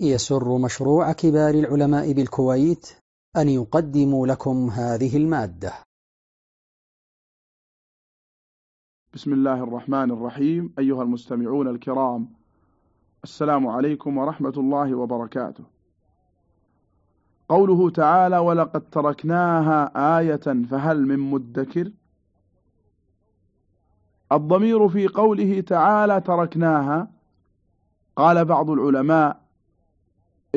يسر مشروع كبار العلماء بالكويت أن يقدم لكم هذه المادة. بسم الله الرحمن الرحيم. أيها المستمعون الكرام السلام عليكم ورحمة الله وبركاته. قوله تعالى ولقد تركناها آية فهل من مدكر؟ الضمير في قوله تعالى تركناها قال بعض العلماء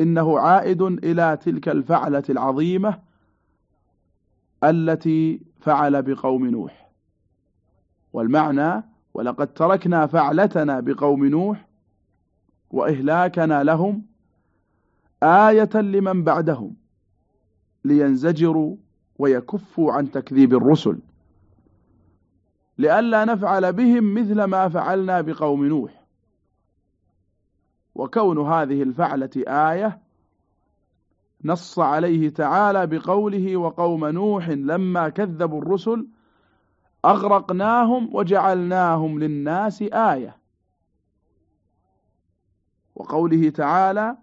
إنه عائد إلى تلك الفعلة العظيمة التي فعل بقوم نوح. والمعنى ولقد تركنا فعلتنا بقوم نوح وإهلاكنا لهم آية لمن بعدهم لينزجروا ويكفوا عن تكذيب الرسل لئلا نفعل بهم مثل ما فعلنا بقوم نوح. وكون هذه الفعلة آية نص عليه تعالى بقوله وقوم نوح لما كذبوا الرسل أغرقناهم وجعلناهم للناس آية. وقوله تعالى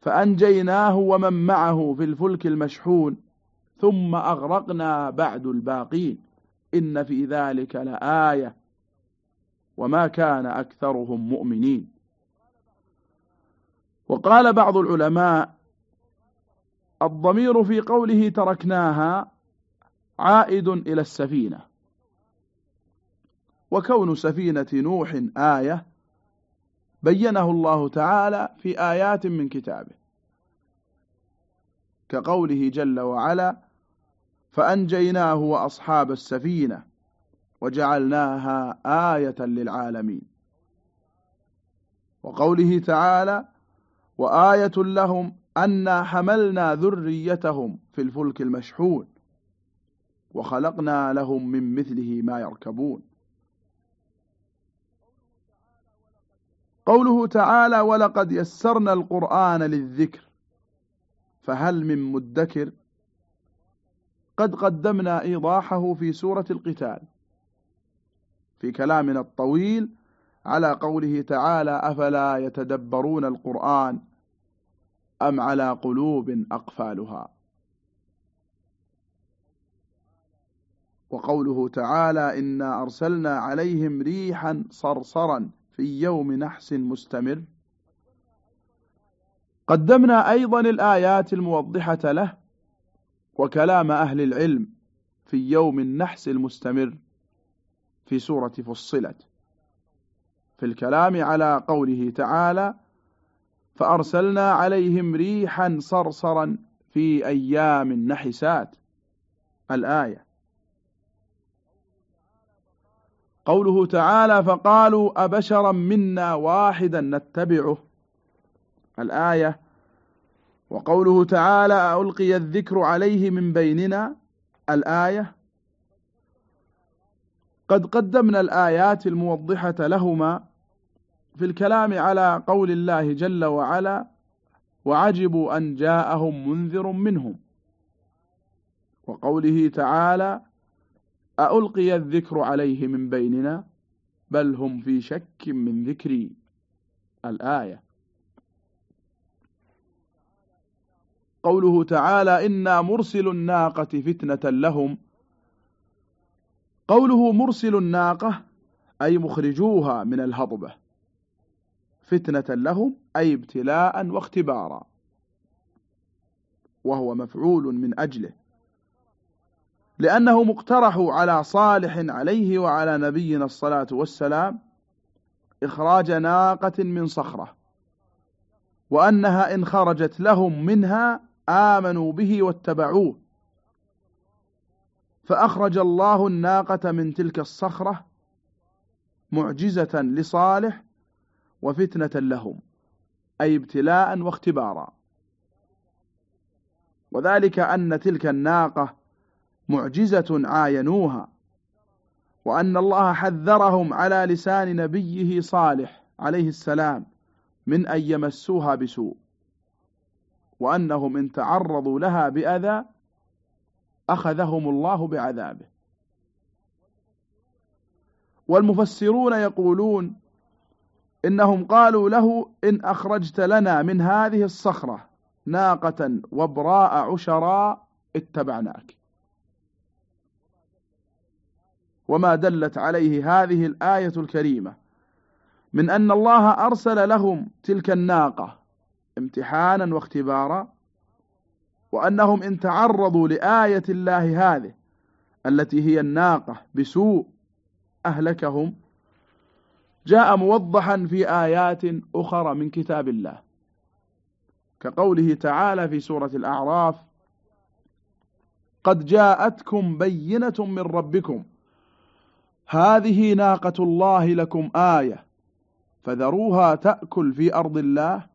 فأنجيناه ومن معه في الفلك المشحون ثم أغرقنا بعد الباقين. إن في ذلك لآية. وما كان أكثرهم مؤمنين. وقال بعض العلماء الضمير في قوله تركناها عائد إلى السفينة. وكون سفينة نوح آية بينه الله تعالى في آيات من كتابه. كقوله جل وعلا فأنجيناه وأصحاب السفينة وجعلناها آية للعالمين وقوله تعالى وآية لهم أنا حملنا ذريتهم في الفلك المشحون وخلقنا لهم من مثله ما يركبون. قوله تعالى ولقد يسرنا القرآن للذكر فهل من مدكر؟ قد قدمنا إيضاحه في سورة القتال في كلامنا الطويل على قوله تعالى أفلا يتدبرون القرآن أم على قلوب أقفالها. وقوله تعالى إنا أرسلنا عليهم ريحا صرصرا في يوم نحس مستمر. قدمنا أيضا الآيات الموضحة له وكلام أهل العلم في يوم النحس المستمر في سورة فصلت. في الكلام على قوله تعالى فأرسلنا عليهم ريحا صرصرا في أيام نحسات الآية. قوله تعالى فقالوا أبشرا منا واحدا نتبعه. الآية. وقوله تعالى ألقي الذكر عليه من بيننا. الآية. قد قدمنا الآيات الموضحة لهما. في الكلام على قول الله جل وعلا وعجبوا أن جاءهم منذر منهم. وقوله تعالى ألقي الذكر عليه من بيننا؟ بل هم في شك من ذكري. الآية. قوله تعالى إنا مرسل الناقة فتنة لهم. قوله مرسل الناقة أي مخرجوها من الهضبة. فتنة لهم أي ابتلاء واختبارا. وهو مفعول من أجله. لأنه مقترح على صالح عليه وعلى نبينا الصلاة والسلام إخراج ناقة من صخرة. وأنها إن خرجت لهم منها آمنوا به واتبعوه. فأخرج الله الناقة من تلك الصخرة معجزة لصالح وفتنة لهم أي ابتلاء واختبارا. وذلك أن تلك الناقة معجزة عاينوها وأن الله حذرهم على لسان نبيه صالح عليه السلام من أن يمسوها بسوء. وأنهم إن تعرضوا لها بأذى أخذهم الله بعذابه. والمفسرون يقولون إنهم قالوا له إن أخرجت لنا من هذه الصخرة ناقة وبراء عشراء اتبعناك. وما دلت عليه هذه الآية الكريمة من أن الله أرسل لهم تلك الناقة امتحانا واختبارا وأنهم إن تعرضوا لآية الله هذه التي هي الناقة بسوء أهلكهم جاء موضحا في آيات أخرى من كتاب الله كقوله تعالى في سورة الأعراف قد جاءتكم بينة من ربكم هذه ناقة الله لكم آية فذروها تأكل في أرض الله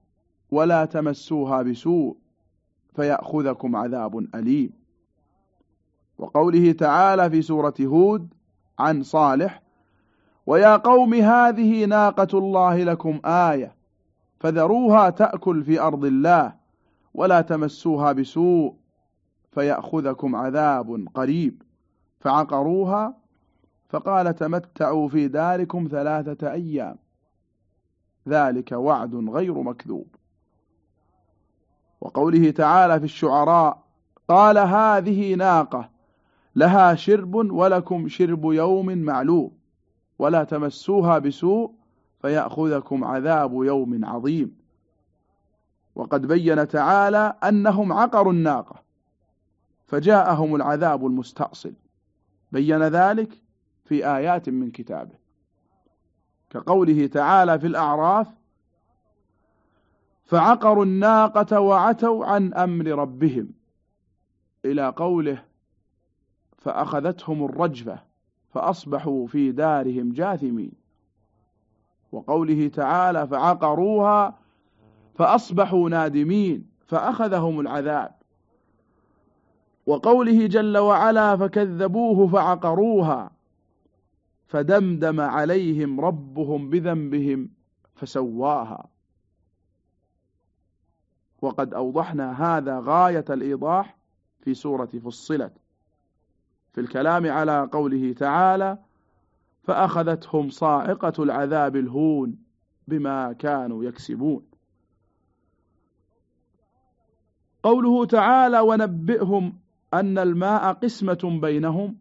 ولا تمسوها بسوء فيأخذكم عذاب أليم. وقوله تعالى في سورة هود عن صالح ويا قوم هذه ناقة الله لكم آية فذروها تأكل في أرض الله ولا تمسوها بسوء فيأخذكم عذاب قريب. فعقروها فقال تمتعوا في داركم ثلاثة أيام. ذلك وعد غير مكذوب. وقوله تعالى في الشعراء قال هذه ناقة لها شرب ولكم شرب يوم معلوم. ولا تمسوها بسوء فيأخذكم عذاب يوم عظيم. وقد بين تعالى أنهم عقروا الناقة فجاءهم العذاب المستأصل. بين ذلك في آيات من كتابه. كقوله تعالى في الأعراف فعقروا الناقة وعتوا عن أمر ربهم. إلى قوله فأخذتهم الرجفة. فأصبحوا في دارهم جاثمين. وقوله تعالى فعقروها فأصبحوا نادمين فأخذهم العذاب. وقوله جل وعلا فكذبوه فعقروها فدمدم عليهم ربهم بذنبهم فسواها. وقد أوضحنا هذا غاية الإيضاح في سورة فصلت. في الكلام على قوله تعالى فأخذتهم صاعقة العذاب الهون بما كانوا يكسبون. قوله تعالى ونبئهم أن الماء قسمة بينهم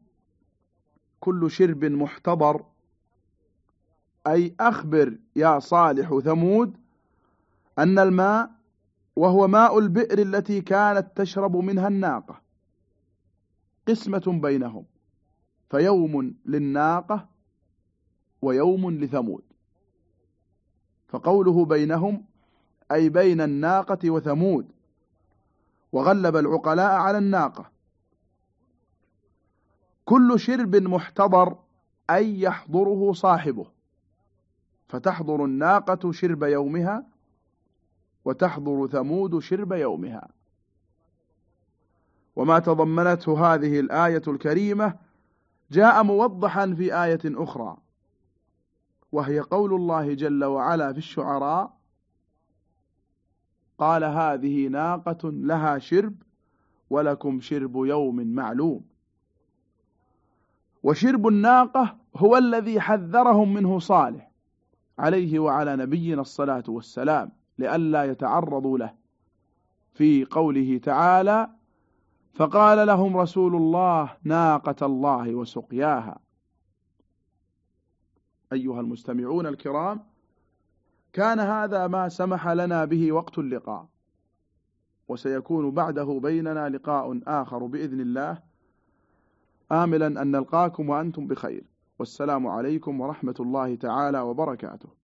كل شرب محتضر. أي أخبر يا صالح ثمود أن الماء وهو ماء البئر التي كانت تشرب منها الناقة. قسمة بينهم فيوم للناقة ويوم لثمود. فقوله بينهم أي بين الناقة وثمود وغلب العقلاء على الناقة. كل شرب محتضر أي يحضره صاحبه. فتحضر الناقة شرب يومها وتحضر ثمود شرب يومها. وما تضمنته هذه الآية الكريمة جاء موضحا في آية أخرى. وهي قول الله جل وعلا في الشعراء قال هذه ناقة لها شرب ولكم شرب يوم معلوم. وشرب الناقة هو الذي حذرهم منه صالح عليه وعلى نبينا الصلاة والسلام لئلا يتعرضوا له. في قوله تعالى فقال لهم رسول الله ناقة الله وسقياها. أيها المستمعون الكرام كان هذا ما سمح لنا به وقت اللقاء وسيكون بعده بيننا لقاء آخر بإذن الله. آملا أن نلقاكم وأنتم بخير. والسلام عليكم ورحمة الله تعالى وبركاته.